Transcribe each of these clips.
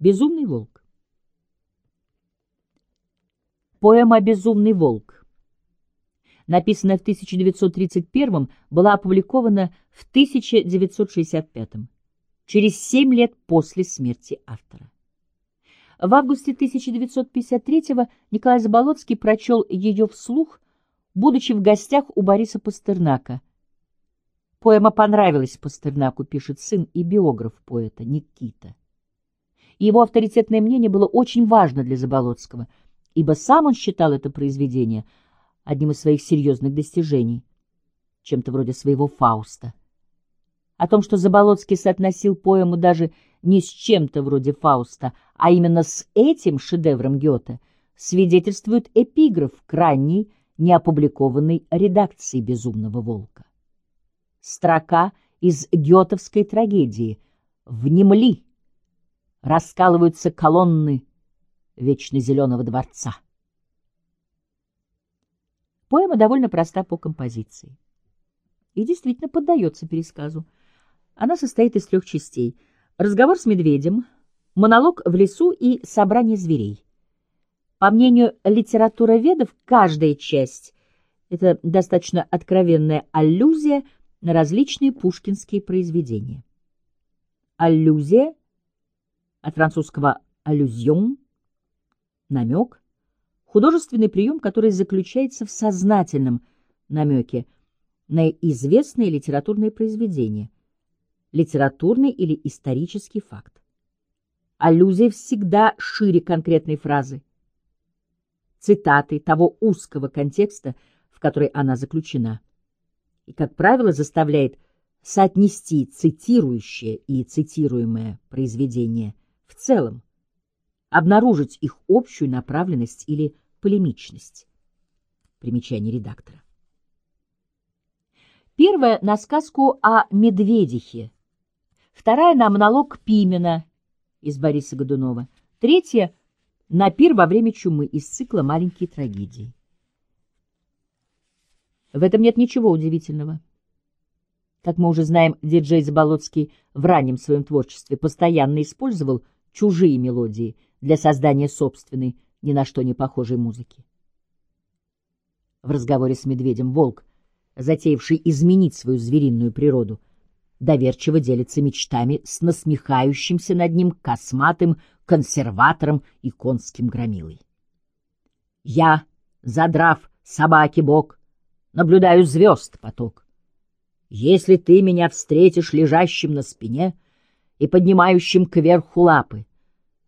Безумный волк. Поэма «Безумный волк», написанная в 1931 была опубликована в 1965 через семь лет после смерти автора. В августе 1953 Николай Заболоцкий прочел ее вслух, будучи в гостях у Бориса Пастернака. Поэма понравилась Пастернаку, пишет сын и биограф поэта Никита и его авторитетное мнение было очень важно для Заболоцкого, ибо сам он считал это произведение одним из своих серьезных достижений, чем-то вроде своего Фауста. О том, что Заболоцкий соотносил поэму даже не с чем-то вроде Фауста, а именно с этим шедевром Гёте, свидетельствует эпиграф крайней неопубликованной редакции «Безумного волка». Строка из гетовской трагедии «Внемли» раскалываются колонны вечно зеленого дворца. Поэма довольно проста по композиции и действительно поддается пересказу. Она состоит из трех частей. Разговор с медведем, монолог в лесу и собрание зверей. По мнению литературоведов, каждая часть — это достаточно откровенная аллюзия на различные пушкинские произведения. Аллюзия от французского «аллюзион» — намек, художественный прием, который заключается в сознательном намеке на известное литературное произведение, литературный или исторический факт. Аллюзия всегда шире конкретной фразы, цитаты того узкого контекста, в который она заключена, и, как правило, заставляет соотнести цитирующее и цитируемое произведение – в целом, обнаружить их общую направленность или полемичность. Примечание редактора. Первая на сказку о медведихе, вторая на монолог Пимена из Бориса Годунова, третья на пир во время чумы из цикла «Маленькие трагедии». В этом нет ничего удивительного. Как мы уже знаем, диджей Заболоцкий в раннем своем творчестве постоянно использовал чужие мелодии для создания собственной, ни на что не похожей музыки. В разговоре с медведем волк, затеявший изменить свою звериную природу, доверчиво делится мечтами с насмехающимся над ним косматым консерватором и конским громилой. Я, задрав собаки бок, наблюдаю звезд поток. Если ты меня встретишь лежащим на спине и поднимающим кверху лапы,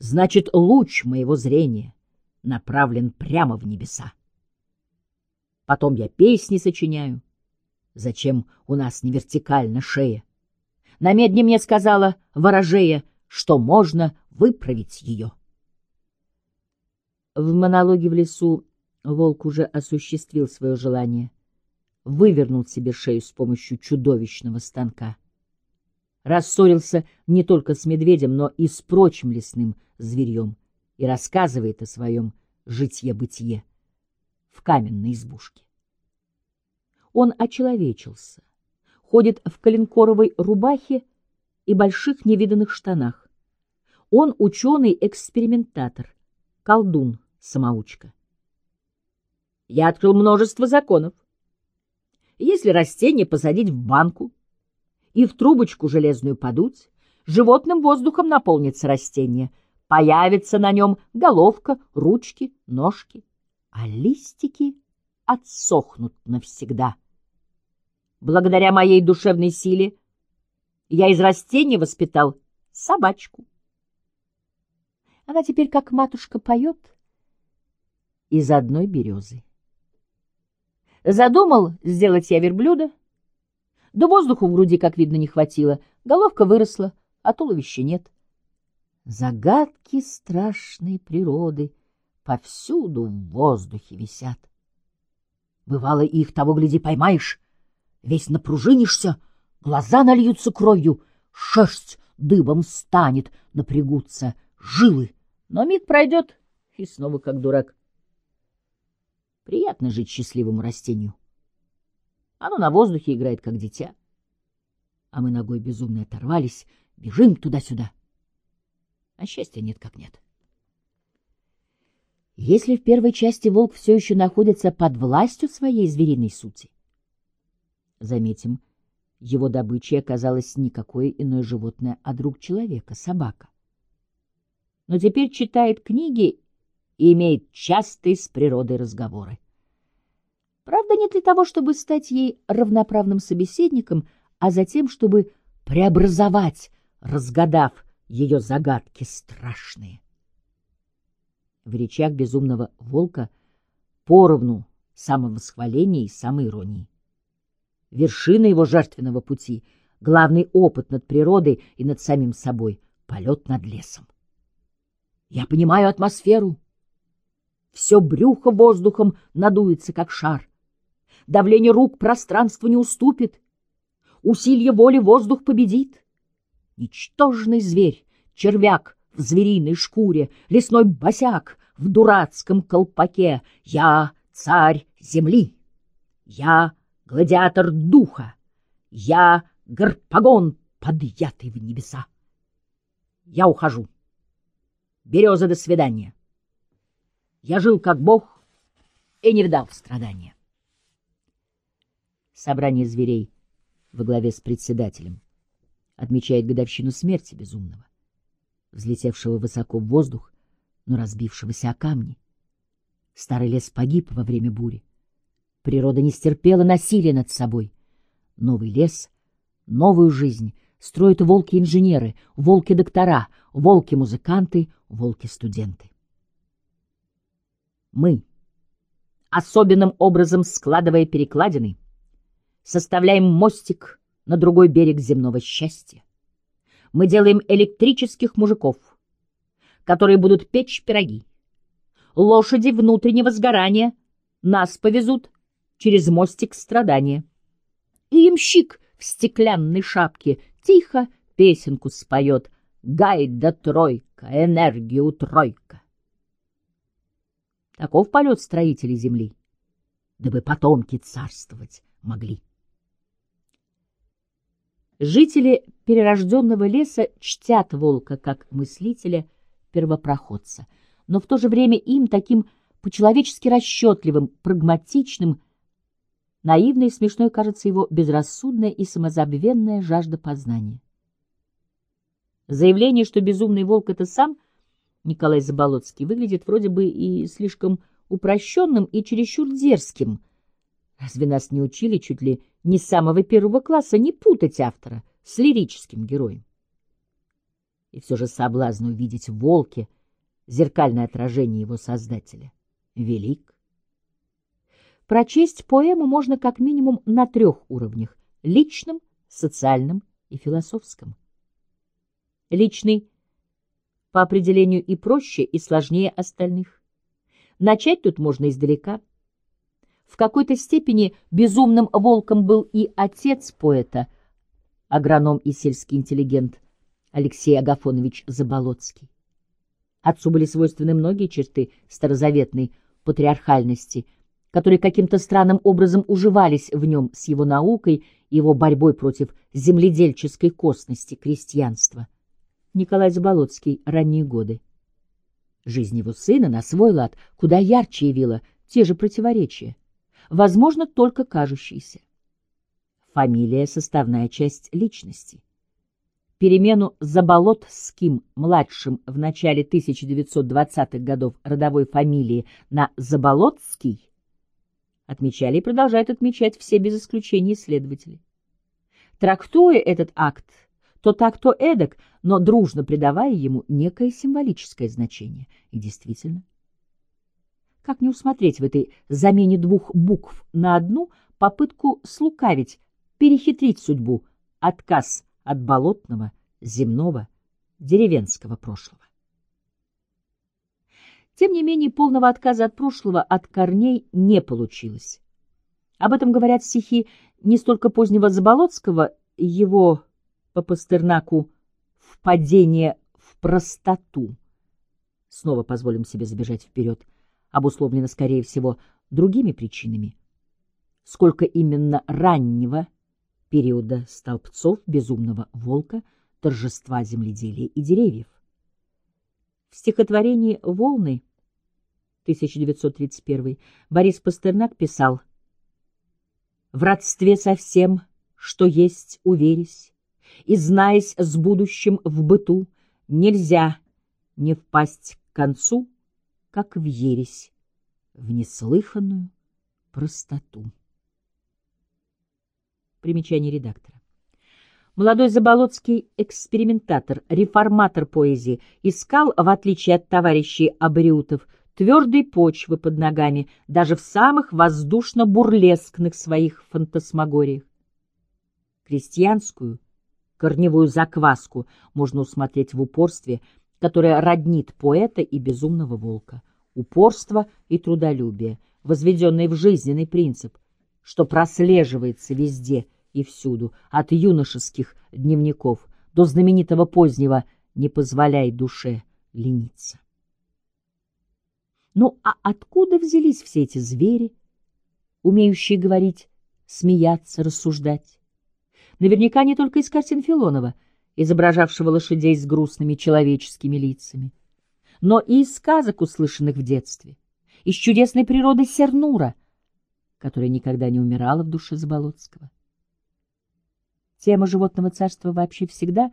Значит, луч моего зрения направлен прямо в небеса. Потом я песни сочиняю. Зачем у нас не вертикально шея? На медне мне сказала ворожея, что можно выправить ее. В монологе в лесу волк уже осуществил свое желание, вывернул себе шею с помощью чудовищного станка рассорился не только с медведем, но и с прочим лесным зверьем и рассказывает о своем житье-бытие в каменной избушке. Он очеловечился, ходит в коленкоровой рубахе и больших невиданных штанах. Он ученый-экспериментатор, колдун-самоучка. Я открыл множество законов. Если растение посадить в банку, и в трубочку железную подуть, животным воздухом наполнится растение, появится на нем головка, ручки, ножки, а листики отсохнут навсегда. Благодаря моей душевной силе я из растения воспитал собачку. Она теперь, как матушка, поет из одной березы. Задумал сделать я верблюда, да воздуху в груди, как видно, не хватило. Головка выросла, а туловища нет. Загадки страшной природы повсюду в воздухе висят. Бывало, их того, гляди, поймаешь, весь напружинишься, глаза нальются кровью, шерсть дыбом станет, напрягутся жилы. Но миг пройдет, и снова как дурак. Приятно жить счастливому растению. Оно на воздухе играет, как дитя. А мы ногой безумно оторвались, бежим туда-сюда. а счастья нет как нет. Если в первой части волк все еще находится под властью своей звериной сути, заметим, его добычей оказалось никакое иное животное, а друг человека — собака. Но теперь читает книги и имеет частые с природой разговоры. Правда, не для того, чтобы стать ей равноправным собеседником, а затем, чтобы преобразовать, разгадав ее загадки страшные. В речах безумного волка поровну самовосхваления и самоиронии. Вершина его жертвенного пути — главный опыт над природой и над самим собой — полет над лесом. Я понимаю атмосферу. Все брюхо воздухом надуется, как шар. Давление рук пространству не уступит. Усилие воли воздух победит. Ничтожный зверь, червяк в звериной шкуре, лесной босяк в дурацком колпаке. Я царь земли. Я гладиатор духа. Я гарпагон, подъятый в небеса. Я ухожу. Береза, до свидания. Я жил как бог и не вдал в страдания. Собрание зверей во главе с председателем отмечает годовщину смерти безумного, взлетевшего высоко в воздух, но разбившегося о камни. Старый лес погиб во время бури. Природа не стерпела насилия над собой. Новый лес, новую жизнь строят волки-инженеры, волки-доктора, волки-музыканты, волки-студенты. Мы, особенным образом складывая перекладины, составляем мостик на другой берег земного счастья. Мы делаем электрических мужиков, которые будут печь пироги. Лошади внутреннего сгорания нас повезут через мостик страдания. И ямщик в стеклянной шапке тихо песенку споет «Гай да тройка, энергию тройка». Таков полет строителей земли, дабы потомки царствовать могли. Жители перерожденного леса чтят волка как мыслителя, первопроходца, но в то же время им, таким по-человечески расчетливым, прагматичным, наивной и смешной кажется его безрассудная и самозабвенная жажда познания. Заявление, что безумный волк — это сам Николай Заболоцкий, выглядит вроде бы и слишком упрощенным и чересчур дерзким. Разве нас не учили чуть ли не с самого первого класса не путать автора с лирическим героем. И все же соблазн увидеть в волке зеркальное отражение его создателя велик. Прочесть поэму можно как минимум на трех уровнях — личном, социальном и философском. Личный по определению и проще, и сложнее остальных. Начать тут можно издалека — в какой-то степени безумным волком был и отец поэта, агроном и сельский интеллигент Алексей Агафонович Заболоцкий. Отцу были свойственны многие черты старозаветной патриархальности, которые каким-то странным образом уживались в нем с его наукой и его борьбой против земледельческой косности крестьянства. Николай Заболоцкий. Ранние годы. Жизнь его сына на свой лад куда ярче явила те же противоречия возможно, только кажущийся. Фамилия — составная часть личности. Перемену Заболотским-младшим в начале 1920-х годов родовой фамилии на Заболотский отмечали и продолжают отмечать все без исключения исследователи. Трактуя этот акт то так, то эдак, но дружно придавая ему некое символическое значение. И действительно, как не усмотреть в этой замене двух букв на одну попытку слукавить, перехитрить судьбу, отказ от болотного, земного, деревенского прошлого? Тем не менее, полного отказа от прошлого от корней не получилось. Об этом говорят стихи не столько позднего Заболоцкого, его по Пастернаку «Впадение в простоту». Снова позволим себе забежать вперед – обусловлено, скорее всего, другими причинами. Сколько именно раннего периода столбцов безумного волка, торжества земледелия и деревьев. В стихотворении «Волны» 1931 Борис Пастернак писал «В родстве со всем, что есть, уверись, и, знаясь с будущим в быту, нельзя не впасть к концу, как в ересь, в неслыханную простоту». Примечание редактора. Молодой Заболоцкий экспериментатор, реформатор поэзии, искал, в отличие от товарищей Абриутов, твердой почвы под ногами даже в самых воздушно-бурлескных своих фантасмагориях. Крестьянскую, корневую закваску можно усмотреть в упорстве, которое роднит поэта и безумного волка. Упорство и трудолюбие, возведенные в жизненный принцип, что прослеживается везде – и всюду, от юношеских дневников до знаменитого позднего «Не позволяй душе лениться». Ну а откуда взялись все эти звери, умеющие говорить, смеяться, рассуждать? Наверняка не только из картин Филонова, изображавшего лошадей с грустными человеческими лицами, но и из сказок, услышанных в детстве, из чудесной природы Сернура, которая никогда не умирала в душе Заболоцкого. Тема животного царства вообще всегда,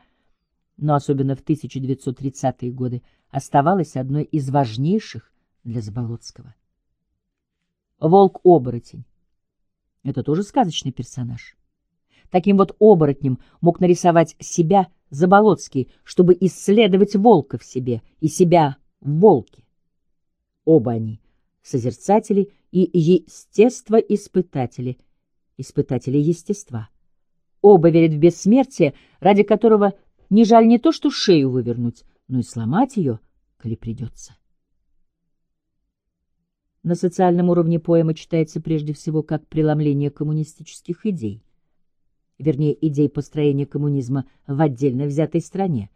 но особенно в 1930-е годы, оставалась одной из важнейших для Заболоцкого. Волк-оборотень — это тоже сказочный персонаж. Таким вот оборотнем мог нарисовать себя Заболоцкий, чтобы исследовать волка в себе и себя в волке. Оба они — созерцатели и естествоиспытатели, испытатели естества. Оба верят в бессмертие, ради которого не жаль не то что шею вывернуть, но и сломать ее, коли придется. На социальном уровне поэма читается прежде всего как преломление коммунистических идей, вернее, идей построения коммунизма в отдельно взятой стране,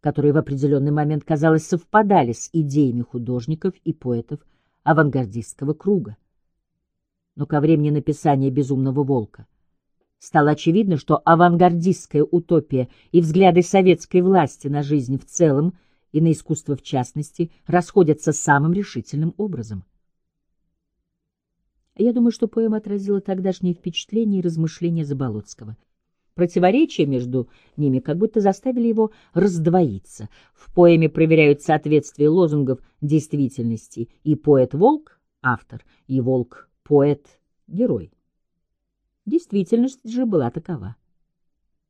которые в определенный момент, казалось, совпадали с идеями художников и поэтов авангардистского круга. Но ко времени написания «Безумного волка» Стало очевидно, что авангардистская утопия и взгляды советской власти на жизнь в целом и на искусство в частности расходятся самым решительным образом. Я думаю, что поэма отразила тогдашние впечатления и размышления Заболоцкого. Противоречия между ними как будто заставили его раздвоиться. В поэме проверяют соответствие лозунгов действительности и поэт-волк — автор, и волк-поэт — герой. Действительность же была такова.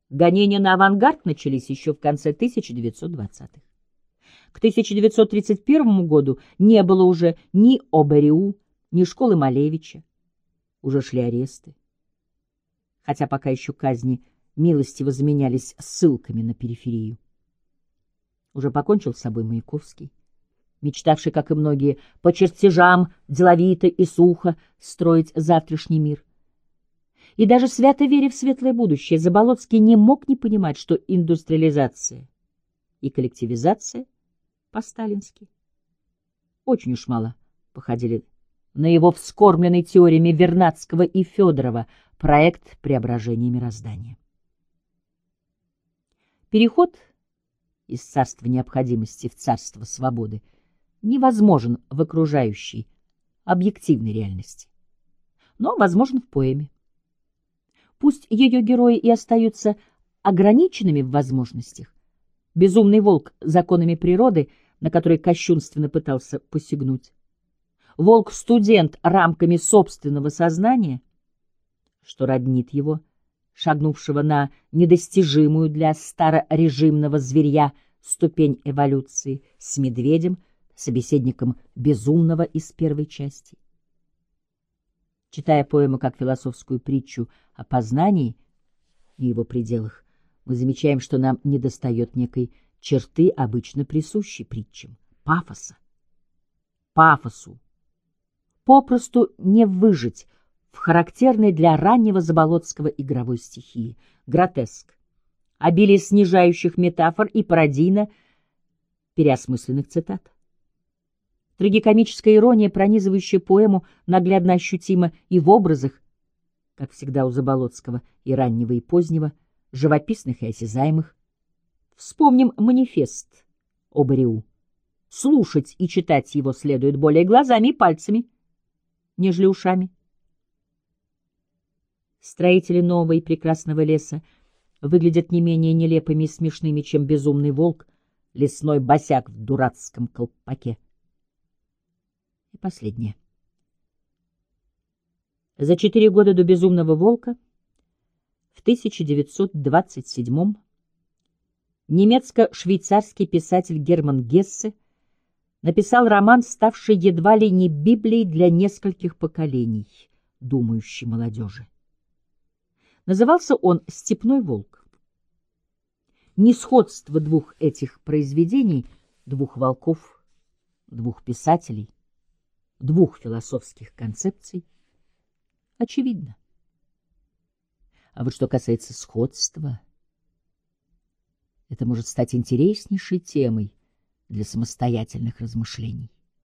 Гонения на авангард начались еще в конце 1920-х. К 1931 году не было уже ни ОБРУ, ни школы Малевича. Уже шли аресты. Хотя пока еще казни милостиво заменялись ссылками на периферию. Уже покончил с собой Маяковский, мечтавший, как и многие, по чертежам деловито и сухо строить завтрашний мир. И даже свято веря в светлое будущее, Заболоцкий не мог не понимать, что индустриализация и коллективизация по-сталински очень уж мало походили на его вскормленный теориями Вернадского и Федорова проект преображения мироздания. Переход из царства необходимости в царство свободы невозможен в окружающей, объективной реальности, но возможен в поэме. Пусть ее герои и остаются ограниченными в возможностях. Безумный волк законами природы, на который кощунственно пытался посягнуть. Волк-студент рамками собственного сознания, что роднит его, шагнувшего на недостижимую для старорежимного зверя ступень эволюции, с медведем, собеседником безумного из первой части. Читая поэму как философскую притчу о познании и его пределах, мы замечаем, что нам недостает некой черты, обычно присущей притчам — пафоса. Пафосу попросту не выжить в характерной для раннего Заболоцкого игровой стихии — гротеск, обилие снижающих метафор и пародийно переосмысленных цитат. Трагикомическая ирония, пронизывающая поэму, наглядно ощутима и в образах, как всегда у Заболоцкого, и раннего, и позднего, живописных и осязаемых. Вспомним манифест Обариу, слушать и читать его следует более глазами и пальцами, нежели ушами. Строители нового и прекрасного леса выглядят не менее нелепыми и смешными, чем безумный волк, лесной босяк в дурацком колпаке. И последнее. За четыре года до «Безумного волка» в 1927 немецко-швейцарский писатель Герман Гессе написал роман, ставший едва ли не Библией для нескольких поколений думающей молодежи. Назывался он «Степной волк». Несходство двух этих произведений, двух волков, двух писателей, двух философских концепций – очевидно. А вот что касается сходства, это может стать интереснейшей темой для самостоятельных размышлений.